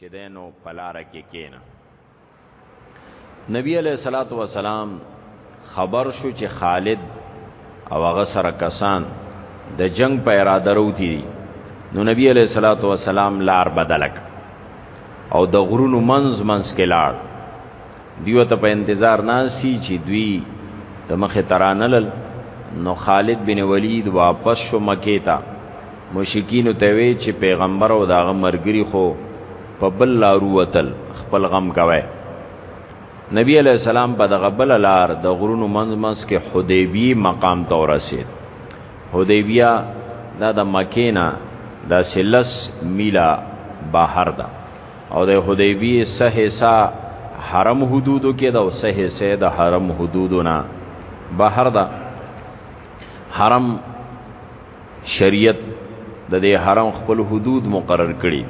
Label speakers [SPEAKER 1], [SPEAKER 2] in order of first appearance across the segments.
[SPEAKER 1] چې دینو پلار کې کینا نبی علیہ الصلوۃ والسلام خبر شو چې خالد او هغه سره کسان د جنگ په اراده وروتي نو نبی علیہ الصلوۃ والسلام لار بدلک او د غرونو منز منز کې لار دیو ته په انتظار ناسی چې دوی د مخه ترانل نو خالد بن ولید واپس شو مکه ته مشکین ته وی چې پیغمبر او داغه مرګری خو په بل لارو وتل خپل غم کوي نبی علیہ السلام په دغه بل لار د غرونو منځ منځ کې حدیبی مقام ته ورسید حدیبیه دا د مکینا د سلس میلا بهر ده او د حدیبیه سه حصہ حرم حدودو کې دا او سه حصہ د حرم حدودو نه بهر دا حرم شریعت د دې حرم خپل حدود مقرر کړي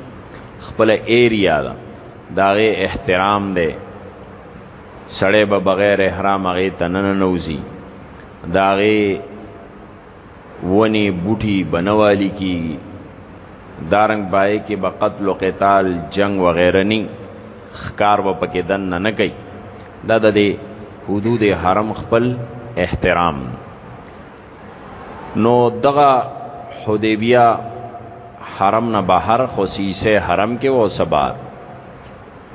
[SPEAKER 1] خپل ایریا دا داغه احترام دی سړی به بغیر احرام هغه تنن نوځي داغه ونی بوټي بنوالی کیږي دارنګ بای کې به قتل او قتال جنگ وغیرہ ني خکار و پکې دن نه نه کوي دا د دې حدود حرم خپل احترام نو دغه حدیبیه حرم نه بهر خصیصه حرم کې و سبار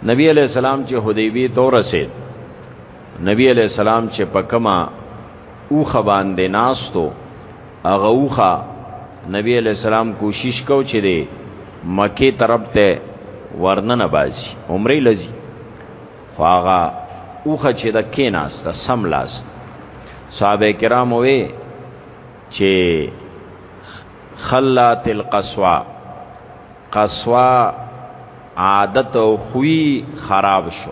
[SPEAKER 1] نبی علیہ السلام چې حدیبی تو رسید نبی علیہ السلام چې پکما اوخه باندې ناستو هغه اوخه نبی علی السلام کوشش کو چې دی مکه طرف ته ورننه باسي عمره لذي خو هغه اوخه چې د کې ناسته سم لاست صحابه کرام وې چې خلات القصوا قصوا عادت او خوی خراب شو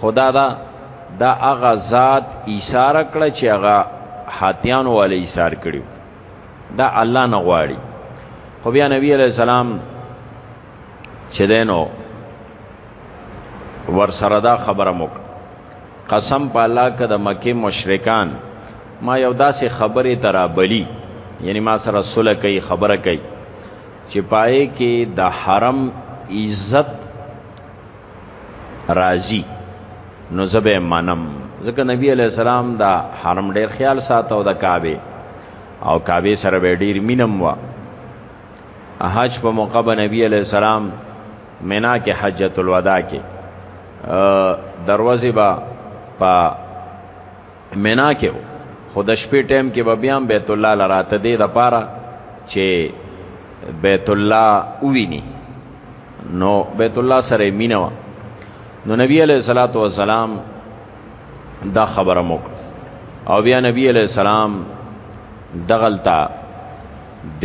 [SPEAKER 1] خدا دا دا هغه ذات ایثار کړ چې هغه حاتیان والے ایثار کړو دا الله نه غواړي خو بیا نبی علیہ السلام چې دینو ور سره دا خبره موک قسم په الله کې د مکه مشرکان ما یو داسې خبره ترا بلی یعنی ما سره صلح کوي خبره کوي چې پائے کې د حرم عزت راضی نو زبه منم ځکه نبی علی السلام دا حرم ډیر خیال ساتو د کعبه او کعبه سره به ډیر مینم وا حج په موقع به نبی علی السلام مینا کې حجۃ الوداع کې دروازه با په مینا کې وو خو د شپې ټیم کې به بیا بیت الله لراته دی د پاره چې بیت الله وویني نو بیت الله سره مینوا نو نبی علیہ الصلوۃ والسلام دا خبره موک او بیا نبی علیہ السلام دغلتا د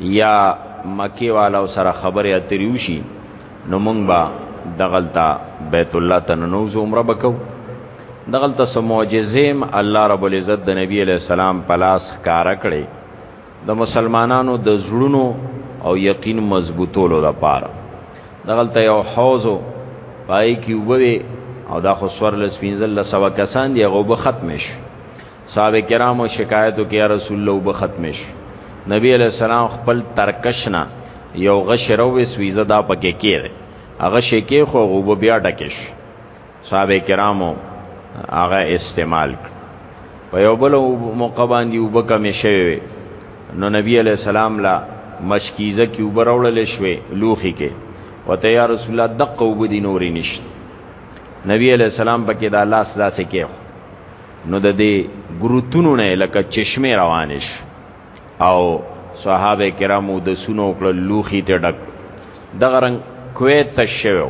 [SPEAKER 1] یا مکی والا سره خبره اترې وشي نو مونږ به دغلتا بیت الله ته ننوځو عمره وکړو دغلتا سو معجزیم الله رب العزت د نبی علی السلام پلاس ښکارا کړي د مسلمانانو د زړونو او یقین مضبوطولو لپاره دغلتا یو حوزو پای کیوبوي او دا خو سور لسپینزل لسوا کسان دی غوبه ختم شي صحابه کرامو شکایتو کې رسول الله وب ختم شي نبی علیہ السلام خپل ترکشنا یو غشره وې سویزه دا پکې کېره هغه شي کې خو غوب بیا ډکش صحابه کرامو هغه استعمال په یو بل موقع باندې وب کم شوی نو نبی علیہ السلام لا مشکیزه کې وب راوړل شوې لوخي کې وته یا رسول الله دقه وب دي نورې نشته نبی علیہ السلام پکې دا لاس داسې کې نو د دې ګروتونو نه لکه چشمه روانش او صحابه کرامو د سونو کړل لوخي ته ډک دغه رنگ کویت ته شوو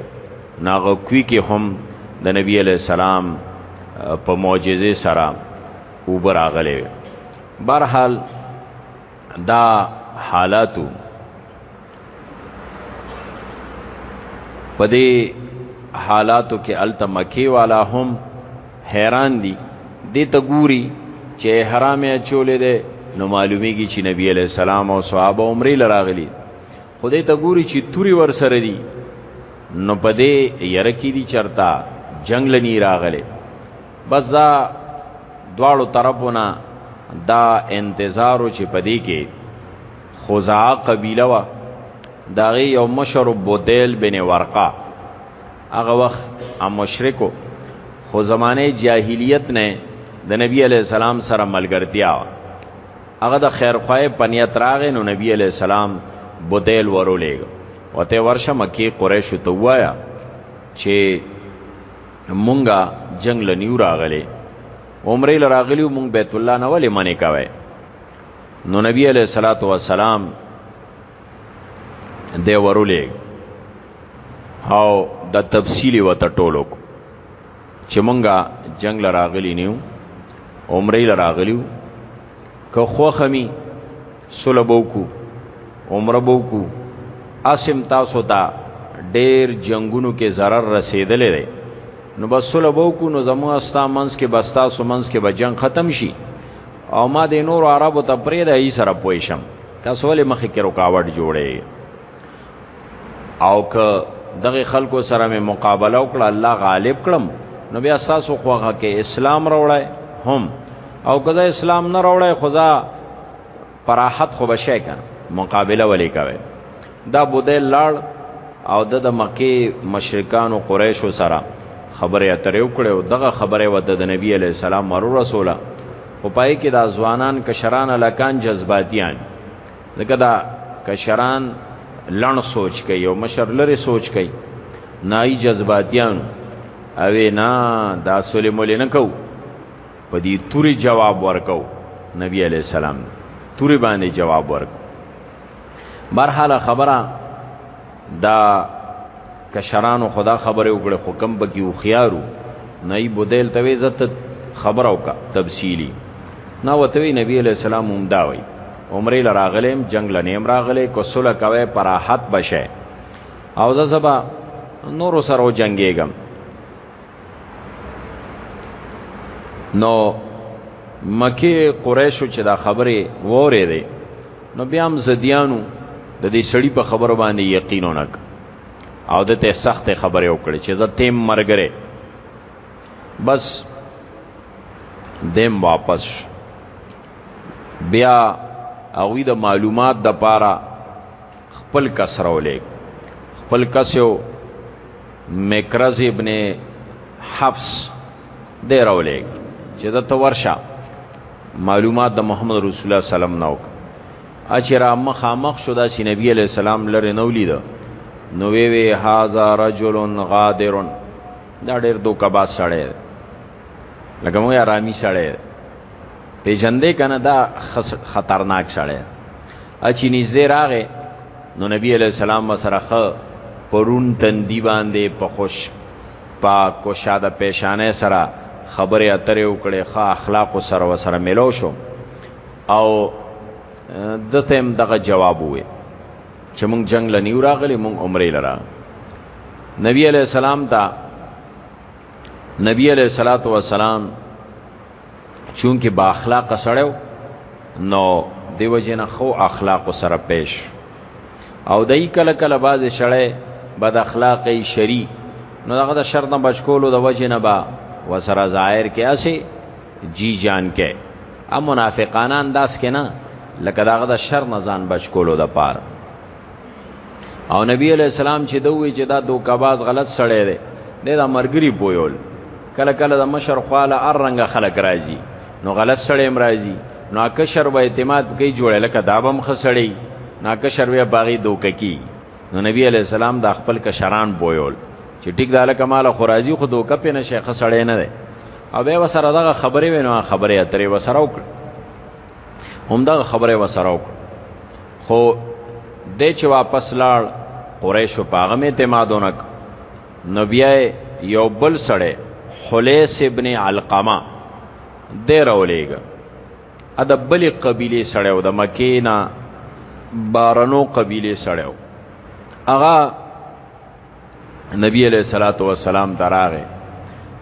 [SPEAKER 1] ناغه کوي کې هم د نبی علی السلام په معجزه سره اوبر اغلې برحال دا حالاتو پدې حالاتو کې الته مکی والا هم حیران دي دې ته ګوري چې حرام یې چولې ده نو معلومیږي چې نبی علی السلام او صحابه عمرې لراغلي خدای ته ګوري چې توري ور سره دي نو پدې یره کې دي چرتا جنگ لنی راغله بس دا دواړو طرفونه دا انتظارو چې پدې کې خزاعه قبیله وا داغه یو مشر بودیل بن ورقه هغه وخت ا مشرکو خو زمانه جاهلیت نه د نبی علی السلام سره ملګرتیا هغه د خیرخوای پنیت راغ نو نبی علی السلام بودیل ورولېګ وته ورشه مکی قریش ته وایا چې مونږه جنگ لنیو راغلي عمره لراغلی مونږ بیت الله نه ولې منې کوي نو نبی علیہ الصلوۃ والسلام دی ورولې او د تفصیلی وته ټولو چې مونږه جنگ لراغلی نیو عمره لراغلیو که خوخمی سلبو کو عمره بو کو اسم تاسو ته ډیر جنگونو کې zarar رسیدلې ده نو بس سلبو کو نو زمو استا منس کې بستا سو منس کې به جنگ ختم شي او ما د نور عربو ته پرې د ای سره پوي شم تاسو ولې مخې کې رکاوټ جوړې او که دغه خلکو سره مې مقابله وکړه الله غالب کړم نو بیا تاسو خوغه کې اسلام راوړای هم او که اسلام نه راوړای خدا پراحت خو بشه کنه مقابله ولې کوي دا بودیل لاړ او د د مکه مشرکانو قریشو سره خبره اترې وکړې او دغه خبره وته د نبی علی السلام ور رسوله خو پای کې دا ځوانان کشران لکان جذباتيان لکه دا کشران لړ سوچ کوي او مشر لري سوچ کوي نای جذباتيان او نه دا سولې مولې نه کو په دې توري جواب ورکو نبی علی السلام توري باندې جواب ورکو برحاله خبره دا کشرانو خدا خبره وکړه خو کم بکی او خيارو نئی بودیل توی زت خبره وکا تفصیلی نا وتوی نبی علیہ السلام هم دا وی عمره لراغلم جنگ لنیم راغله کو سوله کوي پراحت بشه او زبا نور سره جنگيګم نو مکی قریشو چې دا خبره وره دی نو بیا هم زدیانو د دې سړی په خبره باندې یقین ونک او د ته سخت خبره وکړي چې زه تیم مرګره بس دیم واپس بیا اوی د معلومات د پاره خپل کسره ولې خپل کسو مکرز ابن حفص دی راولېږ چې د ته ورشه معلومات د محمد رسول الله سلام نو چې را مخامخ شو داسې نبی علیه السلام لرې نو لیده نو وی وی هاذا رجل غادر دا ډېر دوکباز سړی لکه مو آرامي سړی پیژندې کنه دا خطرناک سړی اچی نږدې راغې نو نبی علیہ السلام سره خ پرون تندی باندې په خوش پاک کو شاده پیشانه سره خبرې اترې وکړې ښه اخلاق سره وسره ملو شو او دته هم دغه جواب وې چې مونږ جنگ لنیو راغلی مونږ عمره لرا نبی علیہ السلام ته نبی علیہ الصلوۃ والسلام چونکه با اخلاق سړیو نو دیو جن خو اخلاق سره پیش او دای کله کله باز شړې بد اخلاقی شری نو هغه د شر نه بچ کولو د وجه نه با وسره ظاهر کې اسی جی جان کې ا منافقانه انداز کې نه لکه داغه د شر نه ځان بچ کولو د پاره او نبی علیہ السلام چې دوی چې دا دوکباز غلط سړی دی نه دا مرګري پویول کله کله د مشر خواله ار رنګ خلک راځي نو غلط سړی هم راځي نو اکشر به اعتماد کوي جوړه لکه دابم خسړی ناکشر وی باغی دوک کی نو نبی علیہ السلام د خپل کشران بویول چې ټیک د الک مال خورازی خو دوک په نه شیخ سړی نه دی او به وسره دغه خبره وینو خبره اترې وسره وکړه هم دغه خبره وسره وکړه خو د چې واپس لاړ قریشو پاغه می اعتمادونک نو بیا یو بل سړی حلیس ابن علقمه د راولېګ ا د بلې قبیله سړی او د مکینا بارنو قبیله سړی هغه نبی علیہ الصلوۃ والسلام دراغه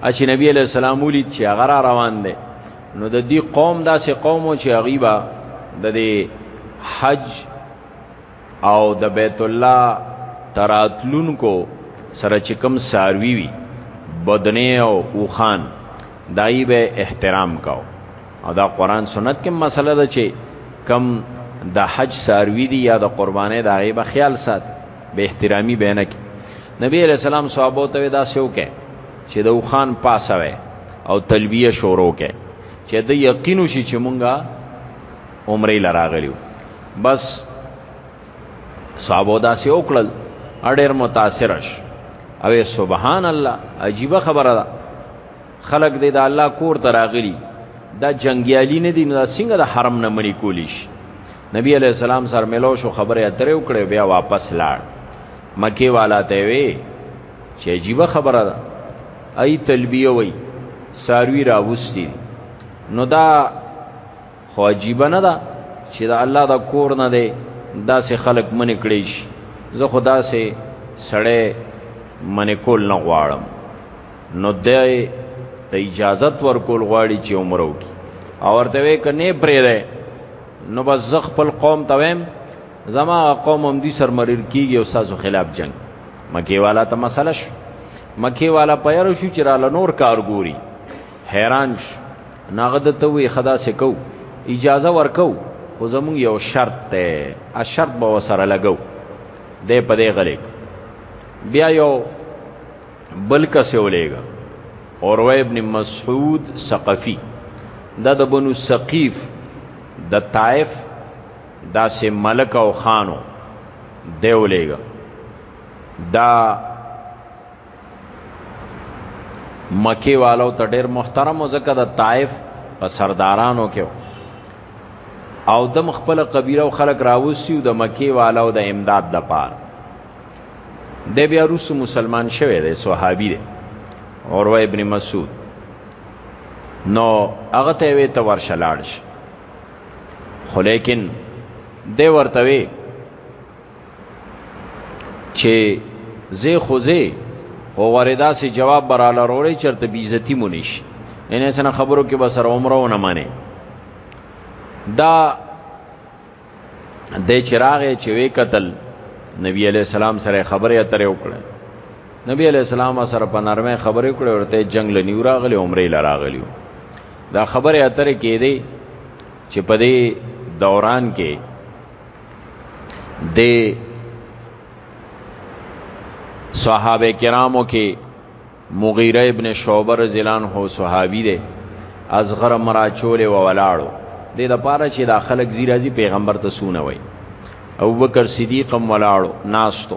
[SPEAKER 1] اچ نبی علیہ السلام ولید چې هغه را روان دی نو د دې قوم داسې قومو چې غیبا د دې حج او د بیت الله تراتلونکو سره چې کوم ساروی وی بدنه او اوخان دای به احترام کاو او دا قران سنت کې مسله ده چې کم د حج ساروی دی یا د قربانې د غیبه خیال سات به احترامی به نه کی نبی علیہ السلام صحابه ته دا سیو کې چې د وخان پاسوي او تلبیه شروع کې چې د یقینو شي چې مونږه عمره لراغلیو بس صحابه دا سیو کړل اړیر متاثرش او سبحان الله عجیب خبره ده خلق دې د الله کور ته راغلي دا جنگیالي نه دي نو څنګه د حرم نه منی کولی شي نبی علی السلام سره ملو شو خبره اترې وکړې بیا واپس لاړ مکی والا ته وی چې عجیب خبره ده ای تلبیه وای ساروی راوستی نو دا خو عجیب نه ده چې د الله د کور نه دی داسې خلق منې کړی شي زه خدا سه سړی منې کول نه غواړم نو د ته اجازت ورکول غواړي چې عمره وکي او ورته وې کنه پرې ده نو بس زه خپل قوم ته ویم زما قوم هم دي سرمریر کیږي او سازو خلاف جنگ مکی والا ته مسله شو مکی والا پیر شو چې را لنور کار ګوري حیران شو ناغه د ته وی خدا سکو اجازه ورکو خو زمون یو شرط ته ا شرط به وسره لګو د په دې غلیک بیا یو بل کس ولېګا اور ابن مسعود ثقفی دا د بنو ثقیف د طائف دا سه ملک او خانو دیولېګا دا مکی والو ته ډیر محترم او زکه د طائف په سردارانو کې او دم خپل قبیله او خلق راوسیو د مکی والو د امداد د پار د بیا روس مسلمان شوه دی صحابي دی اوروه ابن مسعود نو هغه ته وی ته ورشلاړ شي خو لیکن دی ورته وی چې زه خوځه خو وردا سي جواب براله وروړي چرته بیزتی مونیش ان سن خبرو کې بسر عمره نه معنی دا د چراغ چې وی قتل نبی علی السلام سره خبره اترې وکړه نبی علی السلام سره په نرمه خبرې کړې ورته جنگ لنیو راغلی عمره لراغلی دا خبره اترې کې دی چې په دې دوران کې د صحابه کرامو کې مغیره ابن شعبه رضی الله عنه صحابي دی اصغر مراچول و ولاړو د د پاره چې دا خلک زی راځي پیغمبر ته سونه وای او بکر صدیق هم ولاړو ناستو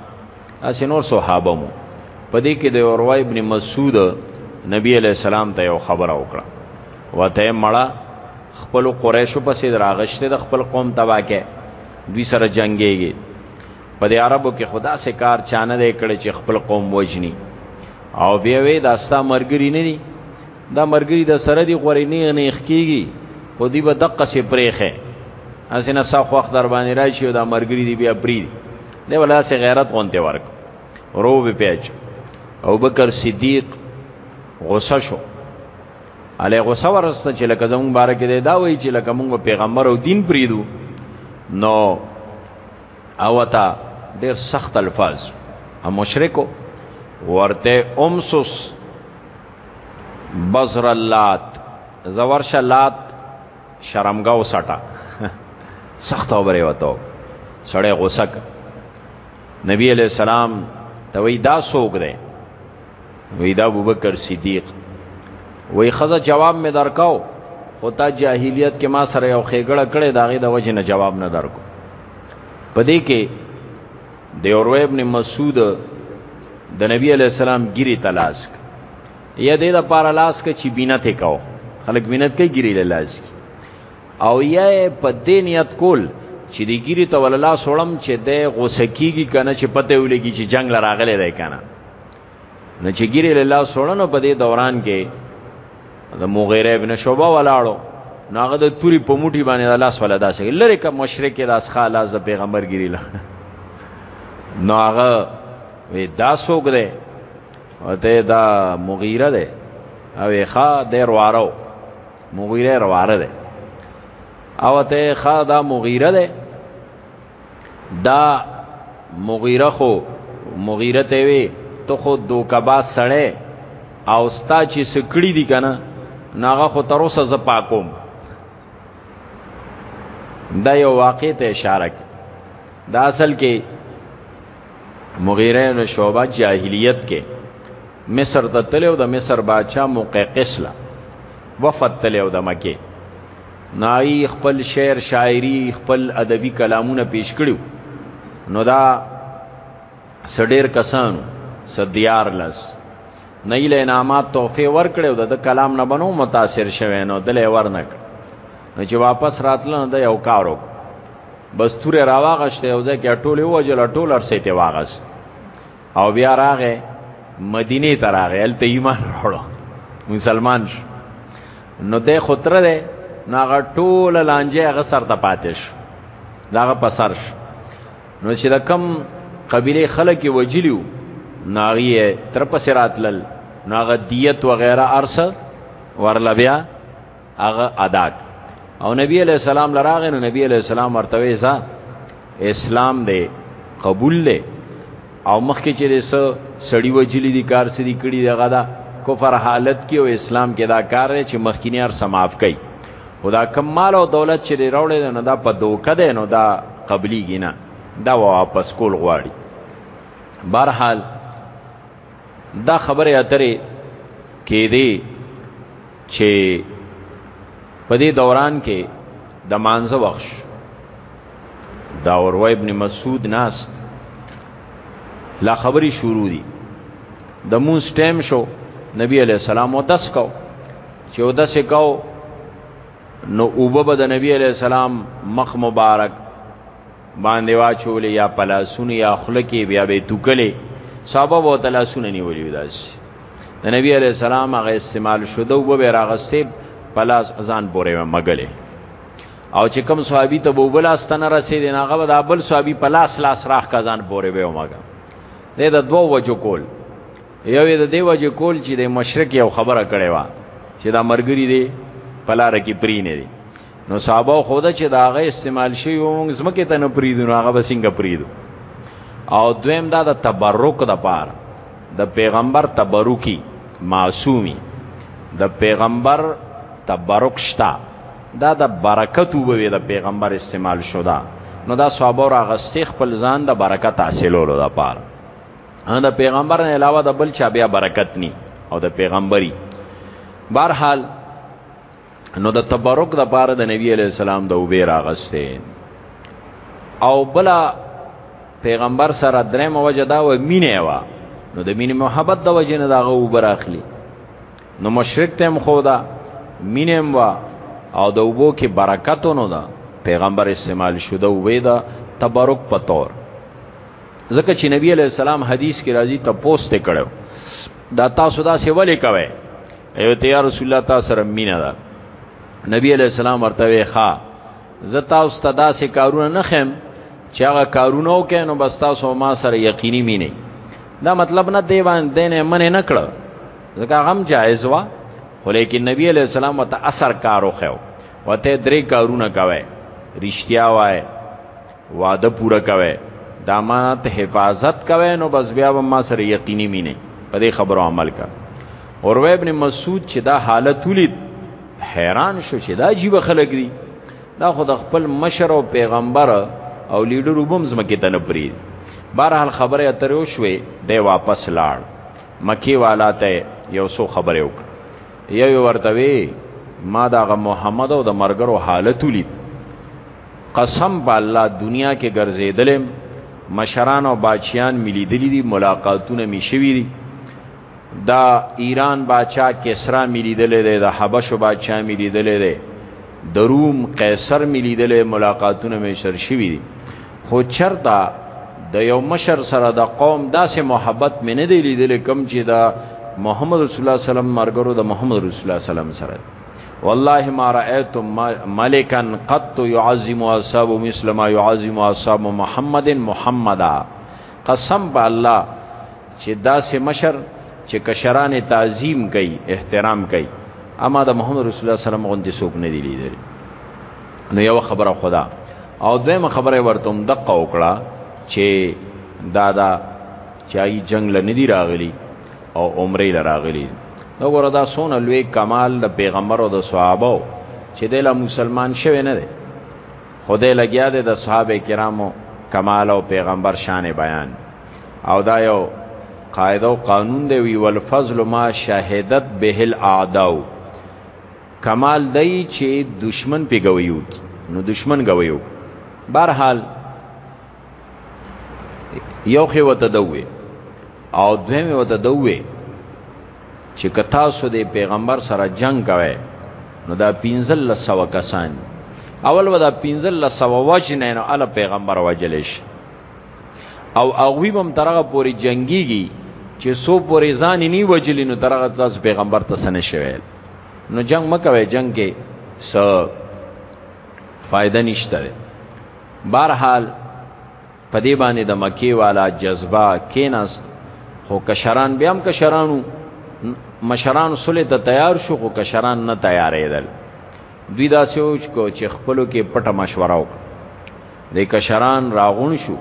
[SPEAKER 1] اسنور صحابه مو پدې کې د اوروای ابن مسعود نبی علی السلام ته یو خبر او کړه وته مړه خپل قریشو پسې دراغشته د خپل قوم تبا کې دوی سره جنگيږي په دې عربو کې خدا سه کار چانه دی کړي چې خپل قوم وجني او بیا وی دا ستا مرګري نه دي دا مرګري د سره دي غوري نه نه خکېږي خو دی به دقه سه پرېخه اسنه سا خو اختر باندې راشي او دا مرګري دی بیا پری دی ولا سه غیرت غونته ورک رو به پیچ او بکر صدیق غوسه شو علی غوسه ورسته چې لکه زمون بارک دی دا وایي چې لکه مونږ پیغمبر او دین پریدو نو او تا ډیر سخت الفاظ هم مشرکو ورته امسس بزر اللات زور شلات شرمګاو سټا سخت اوبره وته سړی غوسک نبی علیہ السلام توی دا سوګ دی وی دا ابوبکر صدیق وی خزه جواب می درکاو خو تا جاهلیت کې ما سره یو خېګړه کړې داغه د وجه نه جواب نه درکو پدې کې د اوروه ابن مسعود د نبی علی السلام ګری تلاش یا دې د پار لاس کې چې بینت وکاو خلک بینت کې ګری لاس کی او یا په دې نیت کول چې د ګری ته وللا سوړم چې د غوسکیږي کنه چې پته ولګي چې جنگ لراغله دی کنه نو چې ګیره لاله سوړنو په دې دوران کې د مغیره ابن شوبه ولاړو ناغه د توري په موټي باندې د لاس ولا داسې لری کوم مشرک د اسخا لاس د پیغمبر ګیری لا ناغه وې دا سوګ ده وته دا مغیره ده او ښا د روارو مغیره رواره ده او ته ښا دا مغیره ده دا مغیره خو مغیره ته وی ته خو دوکبا سړی او ستا چې سکړی دی کنه ناغه خو تر اوسه ز پاکوم دا یو واقع ته اشاره کی دا اصل کې مغیره نو شوبه جاهلیت کې مصر ته تلو د مصر بادشاہ مقیقس لا وفد تلو د مکه نای خپل شعر شاعری خپل ادبی کلامونه پیش کړو نو دا سډیر کسانو سدیار لس نیل انعامات تحفه ورکړو د کلام نه بنو متاثر شوه نو دلې ورنک نو چې واپس راتلنه د یو کارو بس تور راواغشته او ځکه ټوله وجل ټوله سیته واغست او بیا راغې مدینه ته راغې الته ایمان راوړو مسلمان شو نو د خطر ده نو هغه ټول لانجه هغه سر ته پاتې شو داغه پسر شو نو چې رقم قبيله خلک وجلیو ناغیه تر پسراتل ناغه دیت وغیرہ ارس ورلبیا هغه ادا او نبی علیہ السلام لراغه نو نبی علیہ السلام ورته ویسا اسلام دی قبول دی او مخکې چې دې سړی وجلی دي کار سړي کړي دغه دا کفر حالت کې او اسلام کې دا کار دی چې مخکینی هر سماف کوي خدا کمال او دولت چې راوړل نه دا په دوکه دی نو دا قبلي گینا دا واپس کول غواړي بهرحال دا خبره اترې کې دی چې په دې دوران کې د مانزه وخش دا اوروه ابن مسعود ناست لا خبري شروع دي د مون سټیم شو نبی علیہ السلام ودس کو چې ودس کو نو اوبه به د نبی علیہ السلام مخ مبارک باندې واچولې یا پلاسونه یا خلکې بیا به توکلې صحابه وو تلاسونه نیولې داس د نبی علی السلام هغه استعمال شوده وب به راغستې پلاس ازان پورې مګلې او چې کوم صحابي ته بوبل استنه رسید نه هغه د ابل صحابي پلاس لاس راخ کزان پورې به ومګه دې د دوه وجو کول یو د دې وجو کول چې د مشرک یو خبره کړې و چې دا مرګري دی پلار کې پرینې دی نو صحابه خوده چې دا غي استعمال شي او موږ زمکه ته نه پریدو هغه بسنګ پریدو او دویم دا د تبرک د پار د پیغمبر تبرکی معصومی د پیغمبر تبرک شتا دا د برکت وبوي د پیغمبر استعمال شو دا نو دا صحابه را غستې خپل ځان د برکت حاصلولو د پار ان د پیغمبر نه علاوه د بل چا بیا برکت ني او د پیغمبري بهرحال نو د تبرک د پاره د نبی علی السلام د وبې راغسته او بلا پیغمبر سره درې موجه دا و مینه وا نو د مینې محبت د وجه نه داغه وبر اخلي نو مشرک تم خدا مینم وا او د وبو کې برکتونو دا پیغمبر استعمال شو د وبې دا تبرک په تور ځکه چې نبی علی السلام حدیث کې راځي ته پوسټ کړو دا تاسو دا څه ولې کوئ ایو ته یا رسول الله تاسو سره مینا ده نبی علیہ السلام ورته وی ښا زتا او ستدا سه کارونه نه خم چې هغه کارونه وکینو بس تاسو ما سره یقیني مینه دا مطلب نه دی باندې نه من نه کړ ځکه غم جایز وا ولیکن نبی علیہ السلام وت اثر کارو خو وته درې کارونه کوي رښتیا وای وعده پوره کوي د امانت حفاظت کوي نو بس بیا به ما سره یقیني مینه په دې خبرو عمل کا اوروه ابن مسعود چې دا حالت ولید حیران شو چې دا جیب خلک دي دا خو د خپل مشر او پیغمبر او لیډر وبم زمکه ته نه پری بهرحال خبره اترو شوې دی واپس لاړ مکی والا ته یو سو خبره وکړه یو ورته وی ما دا محمد او د مرګرو حالت ولید قسم په الله دنیا کې ګرځیدلم مشران او بادشاہان ملي دي دي ملاقاتونه می شوي دي دا ایران بادشاہ کسرا ملي دلې ده د حبشو بادشاہ ملي دلې ده د روم قیصر ملي دلې ملاقاتونه می سر شوي دي خو چرتا د یو مشر سره د قوم داسې محبت مې نه دی لیدل کم چې دا محمد رسول الله صلی الله علیه وسلم مرګرو د محمد رسول الله صلی الله علیه وسلم سره والله ما رأيت ملكا قط يعظم اصحاب مثل ما يعظم اصحاب محمد محمدا قسم په الله چې دا سه مشر چې کشران تعظیم کوي احترام کوي اما د محمد رسول الله سلام غوندې څوک نه دی لیدل نو یو خبره خدا او دویم خبره ورته هم دقه وکړه چې دادا چای جنگ لنی دی راغلی او عمره لراغلی نو ګوره دا سونه لوی کمال د پیغمبر او د صحابه چې دله مسلمان شوی نه دی خدای لګیا دی د صحابه کرامو کمال او پیغمبر شان بیان او دا یو قاعده او قانون دی وی والفضل ما شهادت به الاعداء کمال دی چې دشمن پیګویو نو دشمن گویو بهرحال یو خې وته دوی او دویم وته دوی چې کتا سو د پیغمبر سره جنگ کوي نو دا پینزل لسو کسان اول ودا پینزل لسو وجنه نو ال پیغمبر وجلش او اغوی بم ترغه پوری جنگیږي چې سو پوری ځان نی وجلی نو ترغه تاسو پیغمبر ته سن شویل نو جنگ مکوي جنگ کې س فائدہ نشته بهرحال په دې باندې د مکی والا جذبه کیناست خو کشران بیا هم کشرانو مشران سولې ته تیار شو خو کشران نه تیارېدل دوی دا سوچ کو چې خپلو کې پټه مشوره وکړه د کشران راغون شو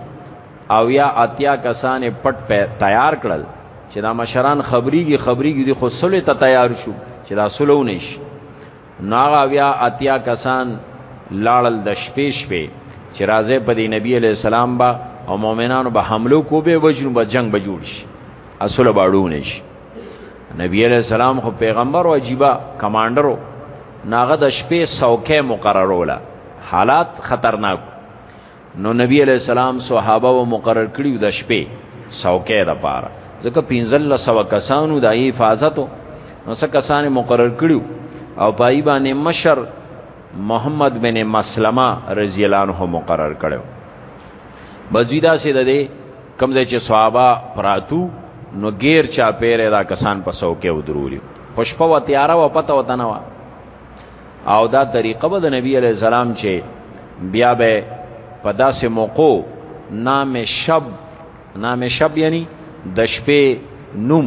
[SPEAKER 1] او یا اتیا کسان پټ تیار کړل چې دا مشران خبريږي خبريږي خو سولې ته تیار شو چې دا سولو نشي ناغا بیا اتیا کسان لاړل د شپې شپې چې راځي په دې نبی علی السلام با او مؤمنانو به حمله کو به وجنو به جنگ به جوړ شي اصل باړونه شي نبی علی السلام خو پیغمبر او عجیبا کمانډرو ناغه د شپې سوکه مقرروله حالات خطرناک نو نبی علیہ السلام صحابه و مقرر کړیو د شپې څوکې د پاره ځکه پینځل له سو کسانو د حفاظت نو څه کسان مقرر کړیو او پای باندې مشر محمد بن مسلمه رضی الله عنه مقرر کړو بزیدا سي د دې کمزې چې صحابه پراتو نو غیر چا پیره دا کسان په څوکې ودرولي خوشپو تیاره و پته وتنه او دا طریقه به د نبی علی السلام چې بیا به په داسې موقو نام شب نام شب یعنی د شپې نوم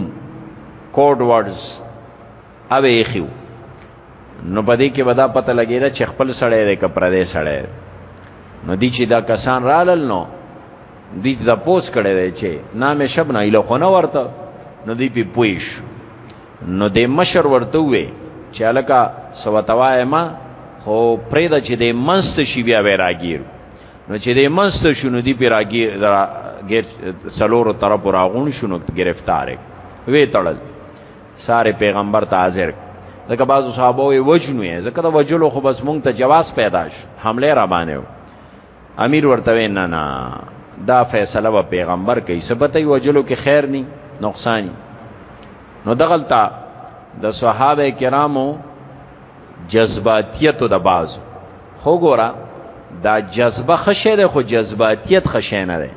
[SPEAKER 1] کوډ ورډز او یخیو نو په دې کې ودا پته لګیدا چې خپل سړی دی کپر دی سړی نو دی چې دا کسان رالل نو دی دا پوس کړی دی چې نام شب نه اله خو نه ورته نو دی په پویش نو د مشر ورته وې چې الکا سوتوای ما خو پرېدا چې د منست شي بیا وې راګیر نو چې د منست شونو دی پر راګیر غیر سلورو طرف راغون شونو گرفتار وې تړل ساره پیغمبر ته حاضر دغه بعضو صحابه وې وجنوې ځکه د وجلو خو بس مونږ ته جواز پیدا شو حمله را باندې امیر ورته نه نه دا فیصله به پیغمبر کوي سبته یو جلو کې خیر ني نقصان نو دغلطه د صحابه کرامو جذباتیت د باز خو ګورا دا جذبه خشه ده خو جذباتیت خشه نه ده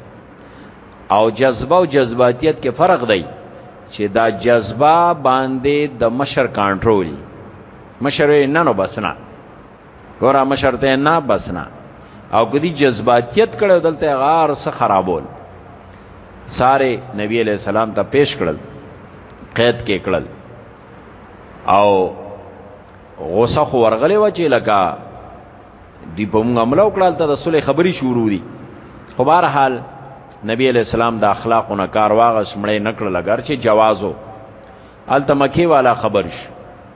[SPEAKER 1] او جذبه او جذباتیت کې فرق دی چې دا جذبه باندې د مشر کنټرول مشر نه نو بسنه ګوره مشرته نه بسنا او کدی جذباتیت کړو دلته غار سره خرابول ساره نبی علیہ السلام ته پیش کړل قید کې کړل او غوسه خو ورغلې و چې لکه دی په موږ عمل وکړل ته رسول خبري شروع دي خو بهر حال نبی علیہ السلام د اخلاقونه کار واغس مړې نکړه لګر چې جوازو التمکی والا خبر شو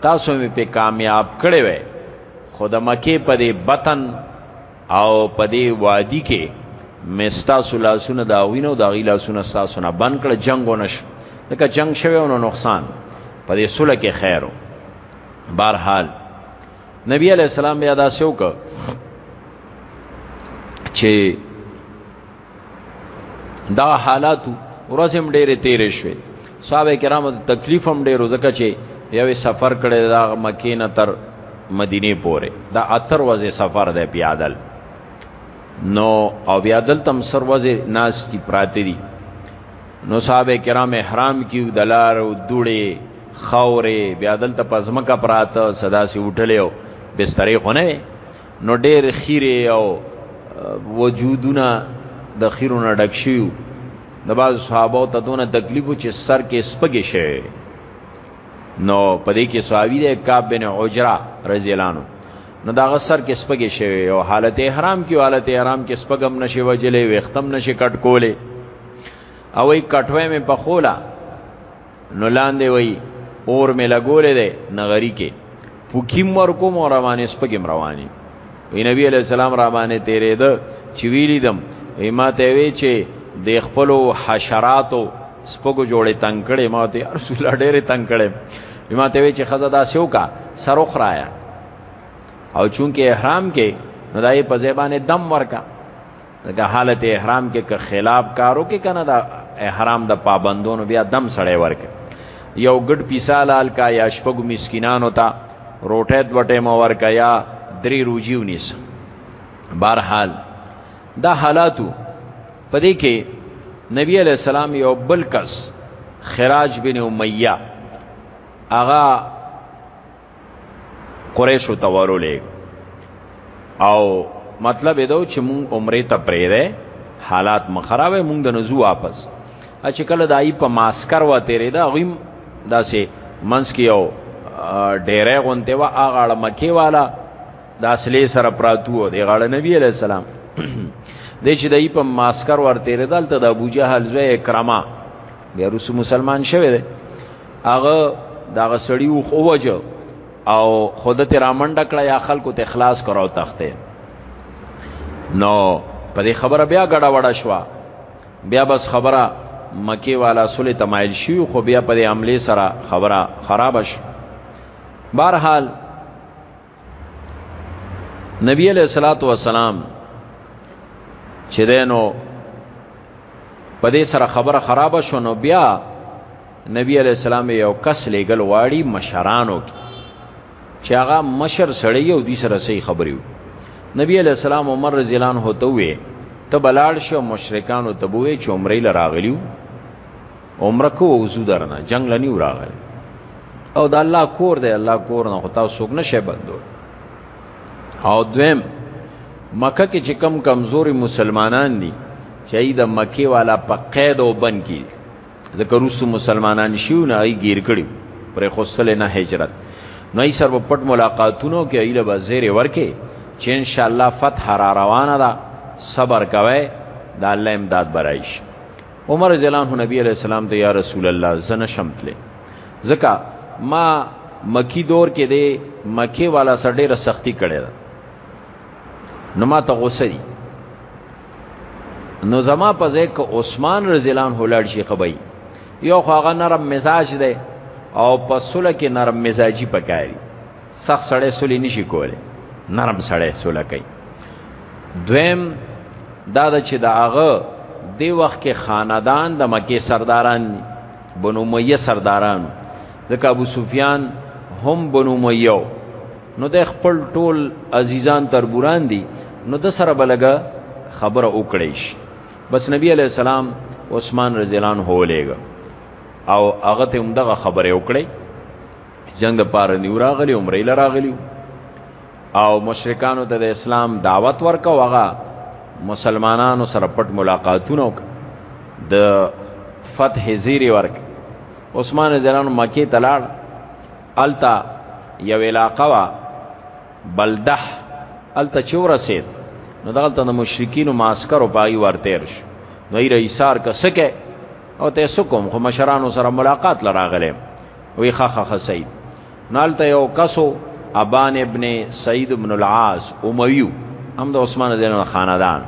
[SPEAKER 1] تاسو می په کامیاب کړی وې خو د مکه په دې بطن او په دې وادي کې مستا سلاسونه دا وینو دا غی لاسونه تاسو نه بند کړ جنگ ونش دغه جنگ شوه او نقصان په دې سله کې خیرو بهرحال نبی علی السلام بیا دا سوک چې دا حالات ورځ هم ډېرې تیرې شوې صحابه کرامو ته تکلیف هم ډېرو ځکه چې یوې سفر کړی دا مکې نه تر مدینه پورې دا اتر ورځې سفر دی پیادل نو او بیا دلته هم سر ورځې ناس دي پراته دي نو صحابه کرام احرام کیو دلار او دوړې خاورې بیا دلته پزمکه پراته صدا سي وټلیو بسترې خونه نو ډېر خیرې او وجودونه د خیرو نه ډک شیو د بعض صحابه ته دونه تکلیف چې سر کې سپګې شي نو په دې کې صحابي د کعب بن عجرا رضی الله عنه نو داغه سر کې سپګې شوی او حالت احرام کې حالت احرام کې سپګم نشي وجلې وختم نشي کټ کولې او ای کټوي مې په خوله نو لاندې وای اور مې لګولې ده نغری کې پوکیم ورکوم او روانې سپګم رواني وی نبی علی السلام را باندې تیرې ده چې ویلی دم وی ما ته وی چې د خپل حشراتو سپګو جوړې تنگ کړي ما ته رسول الله ډېرې تنگ کړي ما ته وی چې خزه دا سیو کا سروخ رایا او چونکه احرام کې نو دای په زبانه دم ورکا دا حالت احرام کې که خلاف کارو کې کنه دا احرام د پابندونو بیا دم سړی ورک یو ګډ پیسا لال کا یا شپګ مسکینانو ته روټه دوټه مو ورک یا درې روجیو نیس بهرحال دا حالاتو پدې کې نبی علیہ السلام یو بل کس خراج بن امیہ اغا قریشو ته ورولې او مطلب دا چې مونږ عمره ته پرې ده حالات مخراوي مونږ د نزو واپس چې کله دای په ماسکر و تیرې دا غیم داسې منس کې یو ډېرې غونته و اغاړه مکی والا د اصلي سره پراتو دی غاړه نبی علی السلام د چې دای په ماسکر ورته ردل ته د ابو جهل زوی کرما بیا روس مسلمان شوه دی هغه دا غسړی و خو وجه او خود ته رامنډ کړه یا خلکو ته اخلاص کراو تخته نو په دې خبره بیا غړا وړا شو بیا بس خبره مکی والا سولې تمایل شي خو بیا په دې عمله سره خبره خراب شي بهرحال نبی علیہ الصلوۃ والسلام چې دینو په دې سره خبره خراب شو نو بیا نبی علیہ السلام یو کس لګل واړی مشرانو کې چې هغه مشر سړی یو دی سره صحیح خبري نبی علیہ السلام عمر رضی الله عنه ته وې ته بلال شو مشرکانو ته بوې چې عمرې لراغلیو عمره کو وزو درنه جنگ لنی وراغل او د الله کور دی الله کور نه خو تاسو څوک نشه بندو او دویم مکه کې چې کم کمزوري مسلمانان دي چې د مکی والا په قید او بند کې ځکه روسو مسلمانان شیو نه ای گیر کړي پر خوصله نه هجرت نو ای سر په پټ ملاقاتونو کې ایله به زیر ورکه چې ان شاء الله فتح را روانه ده صبر کوي د الله امداد برایش عمر رضی الله عنه نبی علیہ السلام ته یا رسول الله زنه شمتله زکا ما مکی دور کې دی مکی والا سره ډیره سختی کړې ده نو ما ته غوسه دي نو زما په ځای ک عثمان رضی الله عنه لاړ شي خبي یو خو هغه نرم مزاج دی او په سله کې نرم مزاجي پکاري سخت سړی سولې نشي کولی نرم سړی سوله کوي دویم دا د چې د هغه دی وخت کې خاندان د مکه سرداران بنو امیه سرداران ځکه ابو سفیان هم بنو امیه نو د خپل ټول عزیزان تربوران دي نو د سره بلګه خبره وکړې شي بس نبی علی السلام عثمان رضی الله عنه ولېګ او هغه ته هم دغه خبره وکړې جنگ د پاره نیو راغلی عمره ل راغلی او مشرکانو ته د اسلام دعوت ورکا وغه مسلمانانو سره پټ ملاقاتونه وک د فتح زیری ورک عثمان زلان مکی تلاړ التا یو علاقه وا بلدح التا چور سید نو دغلت د مشرکین او معسكر او پای ورتیر شو نو ای رئیسار کسکه او ته سکم خو مشرانو سره ملاقات لراغله وی خخ خخ سید نالته یو کسو ابان ابن سید ابن العاص امویو هم د عثمان رضی الله خاندان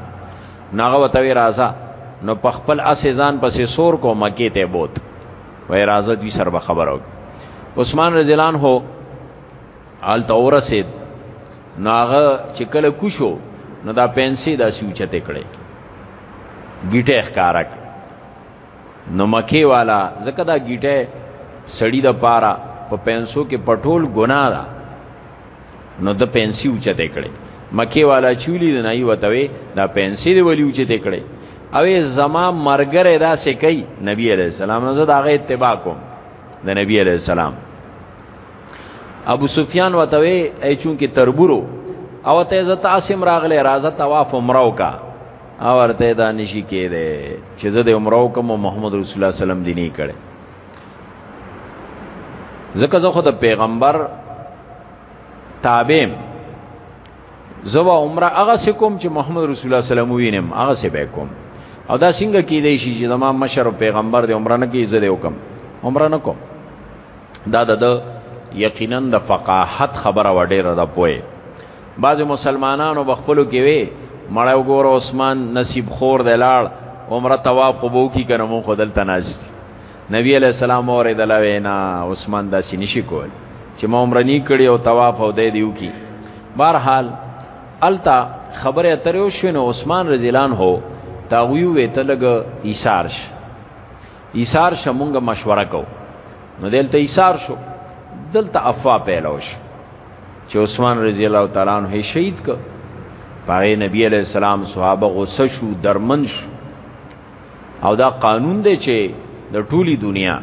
[SPEAKER 1] ناغه وتوی رازا نو په خپل اسیزان پسې سور کو مکی ته بوت وای رازا دوی سر به خبرو عثمان رضی الله عنه آل تورسید ناغه چې کله کوشو نو دا پنسي دا سوچته کړي ګټه ښکارک نو مکی والا زکه دا گیټه سړی د پاره په پا پینسو کې پټول ګناه ده نو د پینسی اوچته کړي مکی والا چولی د نای وتوي دا پینسی دی ولی اوچته کړي او زما مرګره دا سې کوي نبی عليه السلام نو زه دا غي اتباع کوم د نبی عليه السلام ابو سفیان وتوي ای چون کې تربورو او ته عزت عاصم راغله راځه طواف عمره وکړه او ورته دا نشي کېده چې زه د عمره کوم محمد رسول الله سلام دی نه کړي ځکه زه خو د پیغمبر تابعم زه و عمره هغه سکم چې محمد رسول الله سلام وینم هغه سه به کوم او دا څنګه کېدای شي چې زما مشر او پیغمبر د عمره نه کې زه دی وکم عمره نه کوم دا د یقینا د فقاهت خبره وړه را ده پوي بعض مسلمانانو بخپلو کې وي مړ وګور عثمان نصیب خور د لاړ عمره طواف خو بو کی کنه مون خدل تناست نبی علیہ السلام اورې د لوینا عثمان داسې نشي کول چې ما عمره نی کړی او طواف او د دیو کی بهرحال التا خبره اترو شنو عثمان رضی الله عنه تاویو وته لګ ایثار شه ایثار شمونګه مشوره کو نو دلته ایثار شو دلته افوا پیلوش چې عثمان رضی الله تعالی عنہ شهید ک پاره نبی علیہ السلام صحابه غصه شو درمن شو او دا قانون دی چې د ټولي دنیا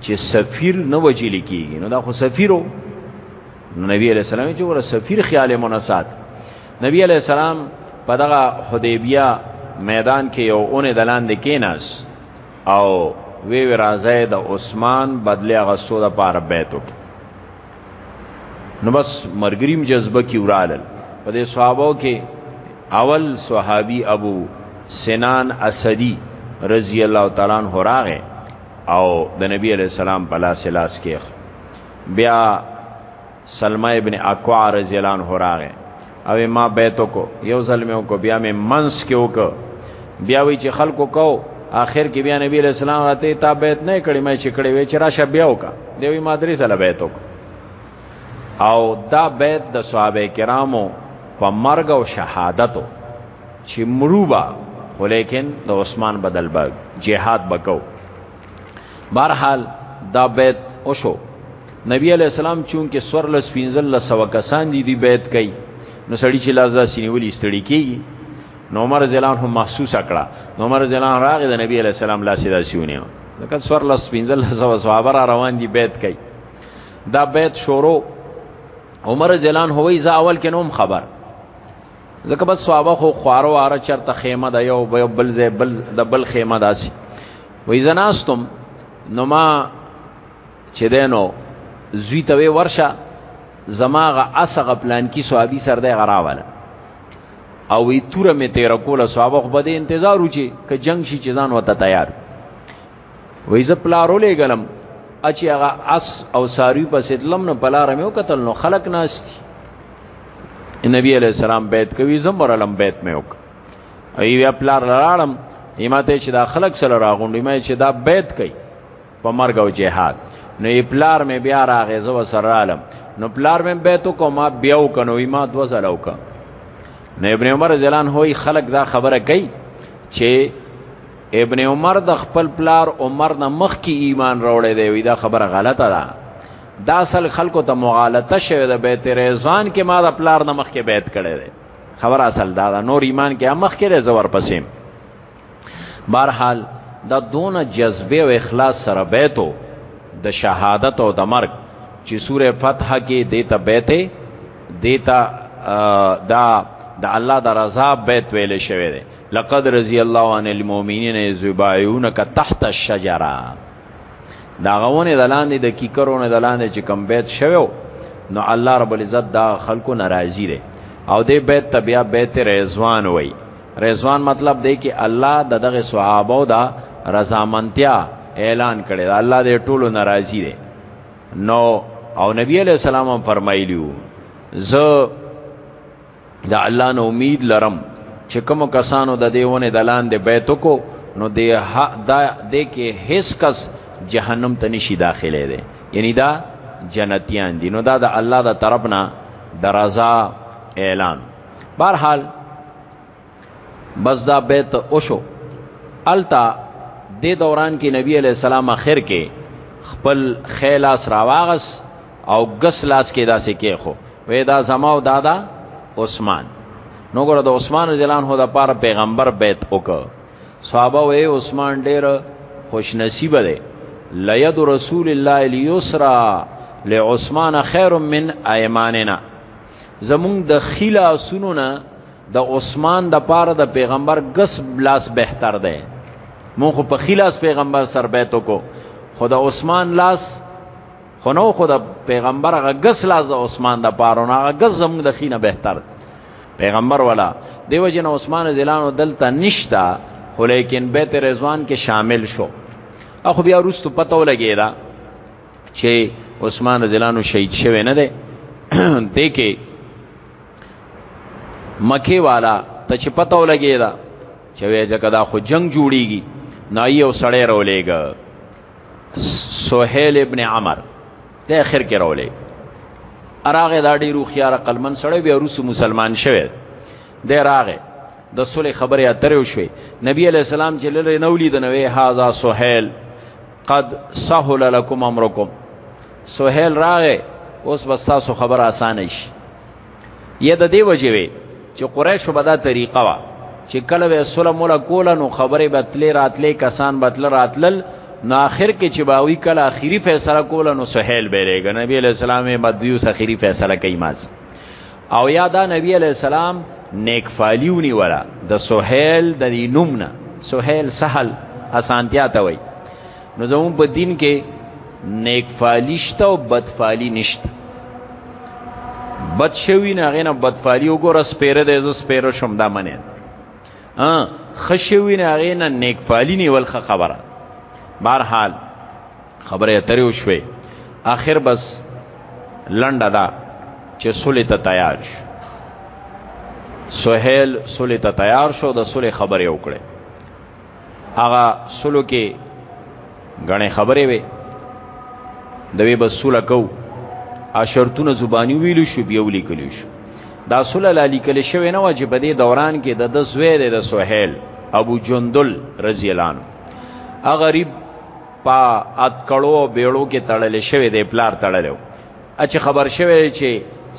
[SPEAKER 1] چې سفیر نه وجل کیږي نو دا خو سفیرو نو نبی علیہ السلام چې ور سفیر خیال مناسات نبی علیہ السلام په دغه حدیبیه میدان کې یو اونې دلان د کیناس او وی وی راځه د عثمان بدلی غسو د پار بیتو نو بس مرګریم جذبه کی ورالل په دې صحابه کې اول صحابي ابو سنان اسدی رضی الله تعالی عنہ راغه او د نبی علی السلام په لاس لاس کې بیا سلمہ ابن اکوع رضی الله عنه راغه او ما بیت کو یو ظلم کو بیا می منس کې وک بیا وی چې خلکو کو آخر کې بیا نبی علیہ السلام راته تا بیت نه کړی مې چې کړی وی چې راشه بیا وکا دی وی ما درې سره بیت وک او دا بیت د صحابه کرامو په مرګ او شهادتو چې مروبا ولیکن د عثمان بدل با جهاد بکاو بهرحال دا بیت اوشو نبی علی السلام چون کې سور لس پینزل لس وکسان دي دی بیت کوي نو سړی چې لازا سینولي ستړي کیږي نو عمر زلان هم محسوس کړه نو عمر زلان راغی د نبی علی السلام لا سیدا سیونه لکه سور لس پینزل لس صحابه را روان دي بیت کوي دا بیت شورو عمر زلان هوی ز اول کې نوم خبر ځکه بس صحابه خو خوارو اره چرته خیمه د یو بل ځای بل د بل خیمه داسي وې زناستم نو ما چې دینو زوی ته ورشه زماغه اسغه پلان کی صحابي سر دی غراواله او وی توره می تیر کوله صحابه خو بده انتظار وچی که جنگ شي چې ځان وته تیار وې ز پلارو لګلم اچي هغه اس او ساروی په سیدلم نو پلار مې وکتل نو خلق ناشتي نبی علیہ السلام بیت کوي زمر علم بیت مې وک ای بیا پلار لاړم یماته چې دا خلق سره راغونډې مې چې دا بیت کوي په مرګ او جهاد نو ای پلار مې بیا راغې زو سره عالم نو پلار مې بیت کو ما بیا وکنو ما دو زره وک نو ابن عمر زلان هوی خلق دا خبره کوي چې ابن عمر د خپل پلار عمر نه مخ کی ایمان راوړی دی وی دا خبره غلطه ده دا اصل خلکو ته مغالطه شوی ده بیت رضوان کې ما د پلار نه مخ کې بیت کړی دی خبر اصل دا ده نور ایمان کې مخ کې زور پسیم بهرحال دا دون جذبه او اخلاص سره بیتو د شهادت او د مرګ چې سوره فتح کې دیتا بیته دیتا دا د الله د رضا بیت ویل شوی دی لقد رضی الله عن المؤمنین یذبایونک تحت الشجره دا غونه دلاندې د کیکرونه دلاندې چې کم بیت شوو نو الله رب العزت دا خلکو ناراضی دی او دې بیت تبیا بیت رضوان وای رضوان مطلب دی کې الله د دغه صحابه او دا رضامندیا اعلان کړي دا الله دې ټولو ناراضی دی نو او نبی علیہ السلام هم فرمایلیو زه دا الله نو امید لرم چې کوم کسانو د دیونه د لاندې بیت کو نو د دا د کې هیڅ کس جهنم ته نشي داخله دي یعنی دا جنتیان دي نو دا د الله د طرف نه درزا اعلان بهرحال بس دا بیت اوشو التا د دوران کې نبی علی السلام اخر کې خپل خیلاس راواغس او غس لاس کې داسې کې خو وې دا زما او دادا عثمان نو ګره د عثمان رضی الله عنه د پاره پیغمبر بیت وک صحابه وې عثمان ډېر خوش نصیب دی لید رسول الله الیسرا لعثمان خیر من ایماننا زمون د خلا سنونه د عثمان د پاره د پیغمبر ګس بلاس بهتر دی مون خو په خلاص پیغمبر سر بیتو کو خود عثمان لاس خو نو خود پیغمبر هغه ګس لاس د عثمان د پاره نه هغه ګس زموږ د خینه بهتر پیغمبر ولا دیو جن عثمان زلانو دلته نشتا خو لیکن بیت رضوان کې شامل شو اخو بیا روستو پته ولګی دا چې عثمان زلانو شهید شوی نه دی دې کې مکی والا ته چې پته ولګی دا چې وې ځکه دا خو جنگ جوړیږي نه یو سړی رولېګا سہیل ابن عمر ته اخر کې رولې اراغه دا ډی روخ یار قلمن سړی بیا روس مسلمان شوه دی راغه د صلح خبره اترې وشوي نبی علی السلام چې لری نو لید نو هاذا سہیل قد سهل لكم امركم سہیل راغه اوس بس تاسو خبر اسانه شي یا د دې وجې وي چې قریشو به دا طریقه وه چې کله به سوله موله کوله نو خبرې به تلې راتلې کسان به تل راتلل نو آخر کې چې باوی کله اخیری فیصله کوله نو سهیل به لېږه نبی علیہ السلام مدیوس اخیری فیصله کوي ماز او یا دا نبی علیہ السلام نیک فالیونی ولا د سهیل د نوم نه سهیل سهل اسانتیا ته وایي نو زمون په دین کې نیک فالی شته او بد فالی نشته بد شوی نه غنه بد فالی وګوره سپیره د ز سپیره شم دا منه ها خشوی نه غنه نیک فالی نیول خبره بهر حال خبره اترې وشوي اخر بس لنډه دا چې سولې ته تیار شو سهیل سولې ته تیار شو د سولې خبرې وکړي هغه سلو کې غنې خبرې وي د وی بسوله کو اشرتونه زبانی ویلو شو بیا ولیکلو شو دا سوله لالی کله شوی نه واجب دی دوران کې د د زوی د سہیل ابو جندل رضی الله عنه ا غریب پا ات کړو بیړو کې تړل شوی دی پلار تړلو اچ خبر شوه چې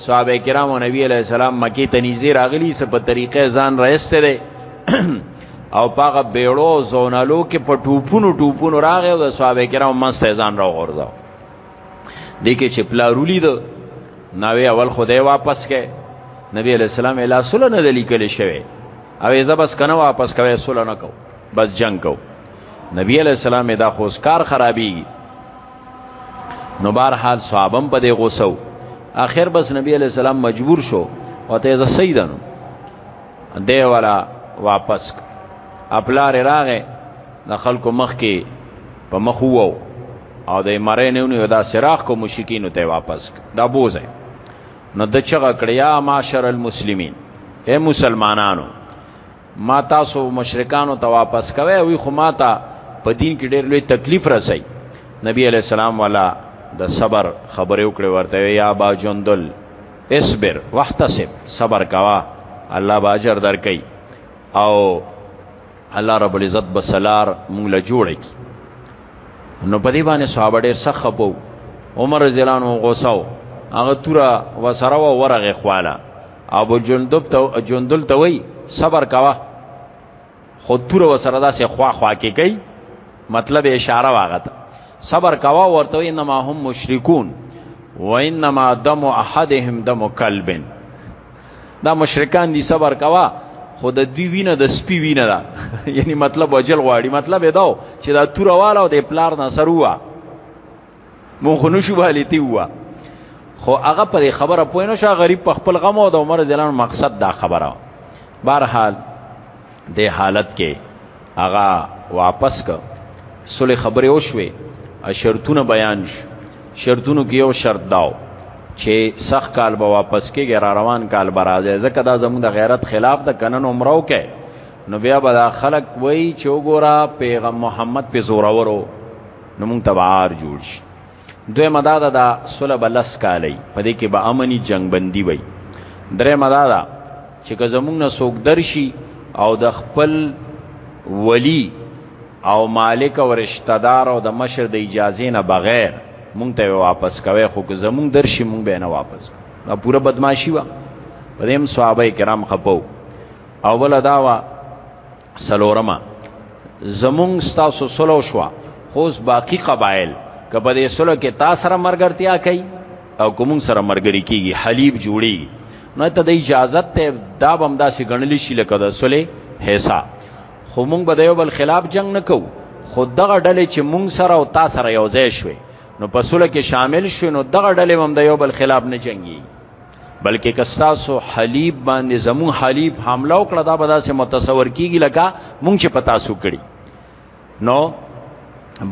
[SPEAKER 1] صحابه کرام او نبی علیہ السلام مکی ته نږدې راغلي سه په طریقې ځان راځته دي او پاغه بیړو زونالو کې په ټوپونو ټوپونو راغی او صحابه کرام مست ځان را غورځو دي کې چې پلارولي ده ناوی اول خدای واپس کې نبی علیہ السلام الا صلی الله علیه کلی شوی او ایزه بس کنه واپس کوي صلی نه کو بس جنگ کو نبی علیہ السلام دا خوس کار خرابي نو بهر حال صحابم په دې غوسو اخر بس نبی علی السلام مجبور شو او ته ز سیدن دی ولا واپس خپلار راغه د خلکو مخ کې په مخ وو او د مارې نه ونیو دا سراخ کو مشکین ته واپس دا بوزه نو د چغه کړیا معاشر المسلمین اے مسلمانانو ما تاسو مشرکانو ته واپس کوي وی خو ما ته په دین کې ډېر لوی تکلیف رسي نبی علی السلام والا د صبر خبرې وکړې ورته یا با جندل اصبر واحتسب صبر کوا الله به اجر درکې او الله رب العزت بسلار مونږ له جوړې کی نو په دې باندې صحابه ډېر سخت خپو عمر رضی الله عنه غوساو هغه تورا وسره و ورغه خواله ابو جندب ته جندل ته وای صبر کوا خو تور وسره داسې خوا خوا کې کوي مطلب اشاره واغته صبر کوا ورته انما هم مشرکون وانما دم احدهم دم کلب دا مشرکان دي صبر کوا خو د دوی وینه د سپی وینه ده یعنی مطلب وجل غواړي مطلب دا چې دا تورواله او د پلار نه سروا مو خو نشو بالتی وا خو هغه په خبره پوه نه شو غریب په خپل غم او د عمر جلان مقصد دا خبره بهرحال د حالت کې هغه واپس ک سولې خبره وشوي شرطونه بیان شو شرطونو کې یو شرط داو چې سخت کال به واپس کېږي را روان کال به راځي ځکه دا زموږ د غیرت خلاف د کنن عمره وکړي نو بیا به دا خلک وایي چې وګوره پیغام محمد په زورورو نو مونږ تبعار جوړ شي دوی مدادا دا سوله بلس کالی په دې کې به امني جنگ بندي وي درې مدادا چې که زمونږ نه سوک درشي او د خپل ولی او مالک او رشتہ دار او د مشر د اجازه نه بغیر مونږ ته واپس کوي خو که زمونږ درشي مونږ به نه واپس دا پوره بدمعشي و په دې هم صحابه کرام خپو اوله داوا سلورما زمونږ ستاسو سلو شوا خوس باقی قبایل که په دې سلو کې تا سره مرګرتیا کوي او کوم سره مرګري کیږي حلیب جوړي نو ته د اجازه ته دا بم داسې غنلی شي لکه د سلې حصہ خو مونږ به د یو بل خلاف جنگ نه کوو خو دغه ډلې چې مونږ سره او تا سره یو ځای شوي نو په سلو کې شامل شوي نو دغه ډلې هم د یو بل خلاف نه جنگي بلکې کستاسو حلیب باندې زمون حلیب حمله وکړه دا به داسې متصور کیږي لکه مونږ چې پتا سو کړی نو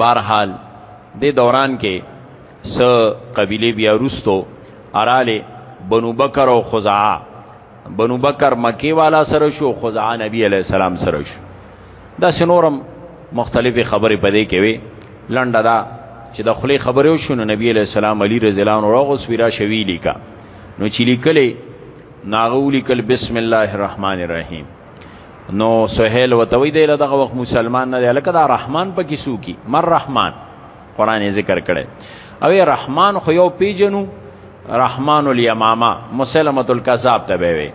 [SPEAKER 1] بهرحال د دوران کې س قبيله بیا روستو اراله بنو بکر او خزاعه بنو بکر مکی والا سره شو خزاعه نبی علی السلام سره شو دا سنورم مختلفې خبرې پدې کې وي لنډه دا چې د خلی خبرې وشونه نبی علی السلام علی رضی الله عنه راغو سویرا شوی لیکا نو چې لیکلې ناغو لیکل بسم الله الرحمن الرحیم نو سهیل وتوی دی دغه وخت مسلمان نه دی لکه دا رحمان په کیسو کی مر رحمان قران ذکر کړي او رحمان خو یو پیجنو رحمان الیمامه مسلمت الکذاب ته وی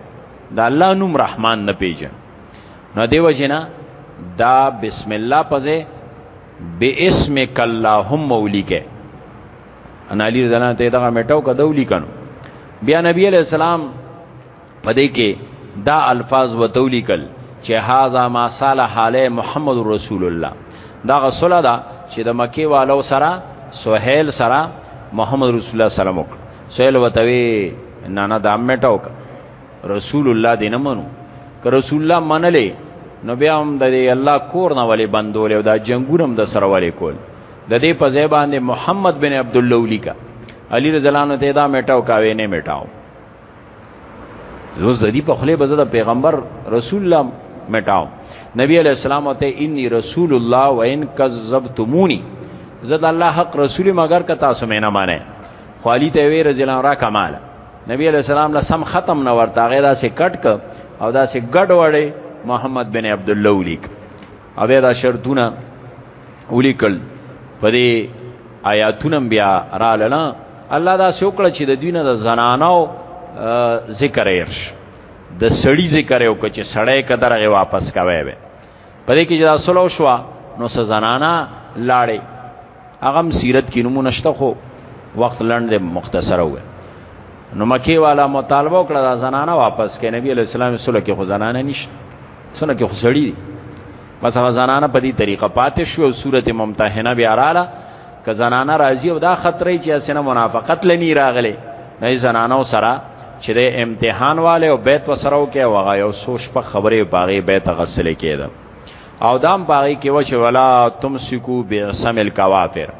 [SPEAKER 1] دا الله نوم رحمان نه پیجن نو دیو جنا دا بسم الله پځه باسمک اللهم ولیکه انا علی زنا ته دا میټاو کدو لیکنو بیا نبی علیہ السلام پدې کې دا الفاظ وتولیکل چې هاذا ما صال حاله محمد رسول الله دا غسل دا چې د مکی والو سره سہیل سره محمد رسول الله سلام وکړ سہیل وتوی نه نه دا میټاو رسول الله دې نه منو که رسول الله منلې نو بیا هم د الله کور نه ولې بندول او دا جنگونه هم د سره ولې کول د دې په ځای باندې محمد بن عبد الله ولیکا علی رضی الله عنه ته دا میټاو کاوي نه میټاو زو زدی په خله بزد پیغمبر رسول الله میټاو نبی علیہ السلام ته انی رسول الله وان کذبتمونی زد الله حق رسول مگر که تاسو مې نه مانه خالی ته وی رضی الله را کمال نبی علیہ السلام له سم ختم نه ورته هغه داسې کټ ک او داسې ګډ وړي محمد بن عبد الله ولیک او دا شرطونه ولیکل په دې آیاتونه بیا را لنا الله دا شوکړه چې د دینه د زنانو ذکر ارش د سړی ذکر یو کچ سړی کدرغه واپس کاوي په دې کې چې دا سلو شو نو سزنانا لاړې هغه سیرت کې نمونه شته خو وخت لند مختصر وي نو مکی والا مطالبه وکړه دا زنانه واپس کې نبی علی السلام سره کې خو زنانه نشته سره کې خو سړی بس هغه زنانه په دې طریقه پاتې شو او صورت ممتحنه بیا رااله که زنانه راضی او دا خطرې چې اسنه منافقت لنی راغله نه زنانه سره چې د امتحان والے او بیت وسرو کې وغه یو سوش په خبره باغې بیت غسل کېده او دام باغی کې وچ ولا تمسکو بعصم الكوافر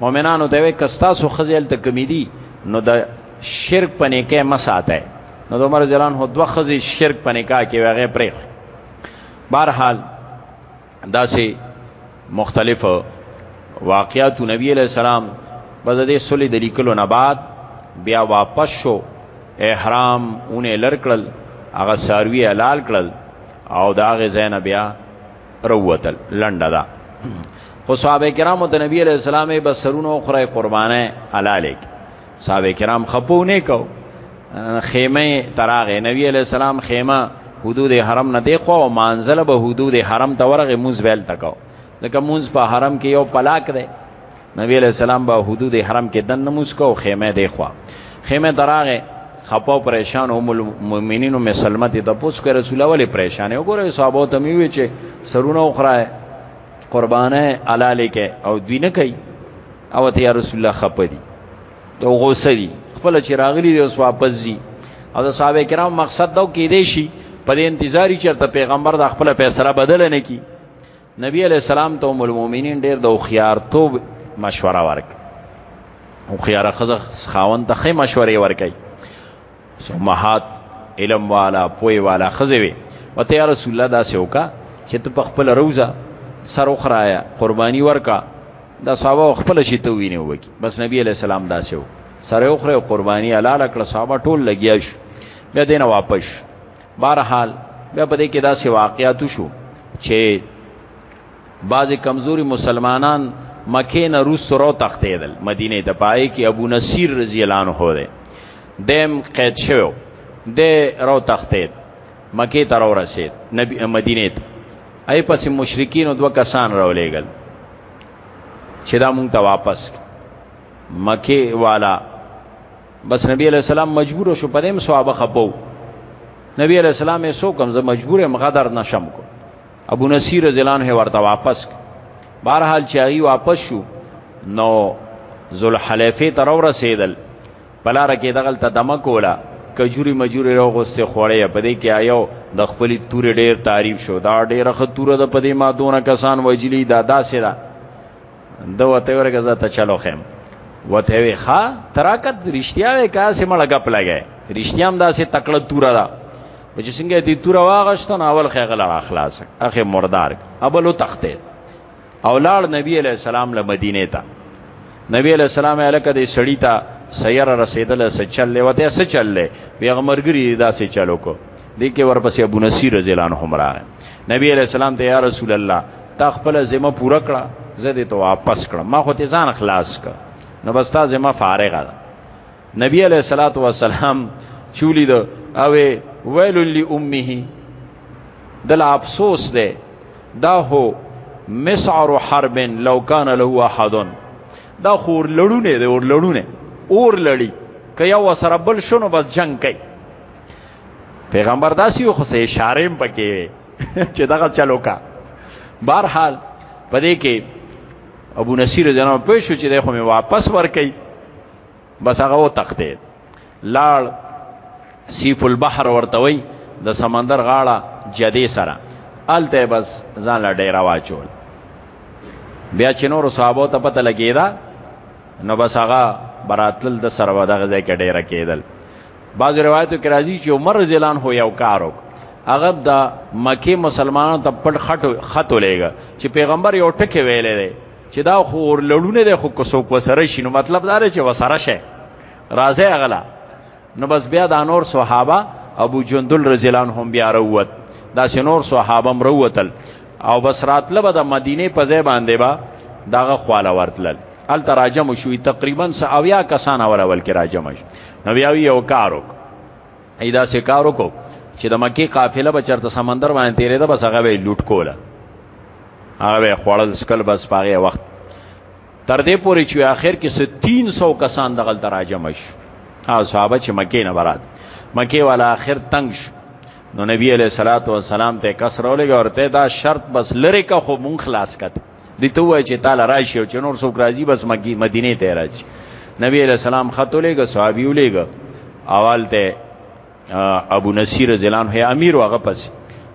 [SPEAKER 1] مؤمنانو ته کستا سو خزل ته کمی دي نو د شرک پنه کې مساته نو عمر جلان هو دوه خزي شرک پنه کا کې وغه پرېخ بهرحال داسې مختلف واقعات نبی علیہ السلام بعد دې سولې د لیکلو نه بعد بیا واپس شو احرام اونې لړکړل هغه ساروی حلال کړل او دا غي زین بیا روتل لنډه ده خو صحابه کرامو د نبی علی السلام به سرونو خره قربانه حلالک صحابه کرام خپو نه کو خیمه تراغه نبی علی السلام خیمه حدود حرم نه دی خو منزل به حدود حرم ته ورغه موز ویل تکاو لکه مونږ په حرم کې یو پلاک دی نبی علیہ السلام به حدود حرم کې دن نموز کو خیمه دی خوا خیمه دراغه خپاو پریشان او مؤمنینو می سلمتی د پوس کې رسول ولی پریشان او ګوره صحابه ته میوي چې سرونه وخرای قربانه علاله کې او دوی نه کوي او ته یا رسول الله خپ دی ته غوسه دی خپل چې راغلی دی اوس واپس دی او د صحابه کرام مقصد دا کې دی شي په دې انتظاری چې ته پیغمبر د خپل فیصله بدل نه کی نبی علیہ السلام ته ام المؤمنین ډیر د خویارتوب مشوره ورک او خيار خزه خاون ته خې مشورې ورکي سمحات علم والا پوي والا خزه وي وته یا رسول الله دا سوکا چې ته په خپل روزه سر وخرایا قرباني ورکا دا صحابه خپل شي ته ویني وکي بس نبی عليه السلام دا سو سره وخره قرباني حلال کړ صحابه ټول لګیا شو بیا دینه واپس بهرحال بیا په دې کې دا سی واقعیات شو چې بعضی کمزوري مسلمانان مکه نه روس سره تختیدل مدینه ته پای کې ابو نصیر رضی الله عنه هره دیم قید شو د رو تختید مکه ته رو رسید نبی مدینه ته ای پس مشرکین دو کسان رو لېګل چې دا مونږ ته واپس مکه والا بس نبی علیہ السلام مجبور شو پدیم صحابه خپو نبی علیہ السلام یې سو کم زه مجبور یم غدر نشم کو ابو نصیر زلان هې ورته واپس بهرحال چې هغه واپس شو نو ذل حلیفه تر ورسېدل پلار کې دغل ته دمه کولا کجوري مجوري رو غوسته خوړې په دې کې آیو د خپل تور ډېر تعریف شو دا ډېر خطوره د پدې ما دونه کسان وجلی دا داسې دا, دا دا وته ورګه زته چلو خیم وته وی ښا تراکت رښتیا وی کا سه مړه غپ لګی رښتیا هم داسې تکړه توره ده دا. چې څنګه دې توره واغشتن اول خیغل را خلاص اخه مردار ابلو تخته اولاد نبی علیہ السلام له مدینه ته نبی علیہ السلام الکه دې سړی ته سیر رسیدل سچل له وته سچل له پیغمبرګری داسې چلو کو دې کې ورپسې ابو نصیر رضی الله عنه راغی نبی علیہ السلام ته یا رسول الله تا خپل ذمہ پوره کړه زه دې ته واپس کړم ما خو ته ځان خلاص کړ نو بس تا ذمہ فارغه ده نبی علیہ الصلات والسلام چولی ده او ویل لی امه دل افسوس ده دا هو مسعر حرب لو کان له احد دا خور لړونه ده اور لړونه اور لړی کیا وسره بل شنو بس جنگ کوي پیغمبر داسې یو خو سه اشاره پکې چې دغه چلو کا بهر حال پدې کې ابو نصیر جناب پوه شو چې دغه مې واپس ورکړي بس هغه و تخته لاړ سیف البحر ورته وای د سمندر غاړه جدې سره الته بس ځان لا ډیر واچول بیا چې نور صحابه ته پته لګیدا نو بس هغه براتل د سره ودغه ځای کې ډیره کېدل بعض روایتو کې راځي چې عمر رضی الله عنه یو کار وکړ هغه د مکه مسلمانانو ته پټ خټو خطو لېګا چې پیغمبر یو ټکی ویلې دی چې دا خو اور لړونه دی خو کوسو کو سره شي نو مطلب دا دی چې وسره شي راځي اغلا نو بس بیا د انور صحابه ابو جندل رضی الله عنهم بیا وروت دا سنور صحابه مروتل او بس راتله به د مدینه په ځای باندې با داغه خواله ورتلل ال تراجم شوې تقریبا 70 کسان اول اول کې راجم شو نو بیا یو کار وک ایدا سه کار وک چې د مکی قافله به چرته سمندر باندې تیرې ده بس هغه به لوټ کوله هغه به خړل سکل بس پاره وخت تر دې پورې چې آخر کې سه 300 کسان دغه تراجم شي او صحابه چې مکی نه برات مکی والا آخر تنگ شو نو نبی علیہ الصلوۃ والسلام ته کسر ولګ اور ته دا شرط بس لری کا خو مون خلاص کته دي ته وای چې تعالی راشي او چې نور څوک راځي بس مګي مدینه ته راځي نبی علیہ السلام خط ولېګ صحابي ولېګ اول ته ابو نصیر زلان هي امیر واغه پس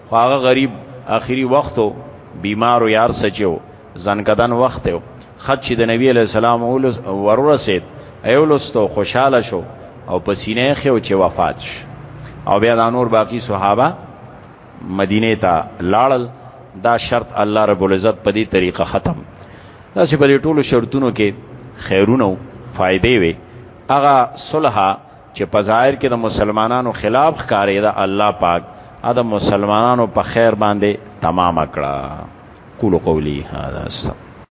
[SPEAKER 1] خو هغه غریب اخیری وختو بیمار یار سچو زنکدن وخت یو خط چې د نبی علیہ السلام ورورسید ایولستو خوشاله شو او پسینه خو چې وفات شو او بیا د نور باقی صحابه مدینه ته لاړل دا شرط الله رب العزت په دې طریقه ختم دا چې په دې ټولو شرطونو کې خیرونه او فائدې وي هغه صلح چې په ظاهر کې د مسلمانانو خلاف ښکارې دا الله پاک دا مسلمانانو په خیر باندې تمام کړه قولوا قولي هذا استغفر